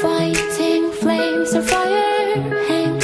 Fighting flames of fire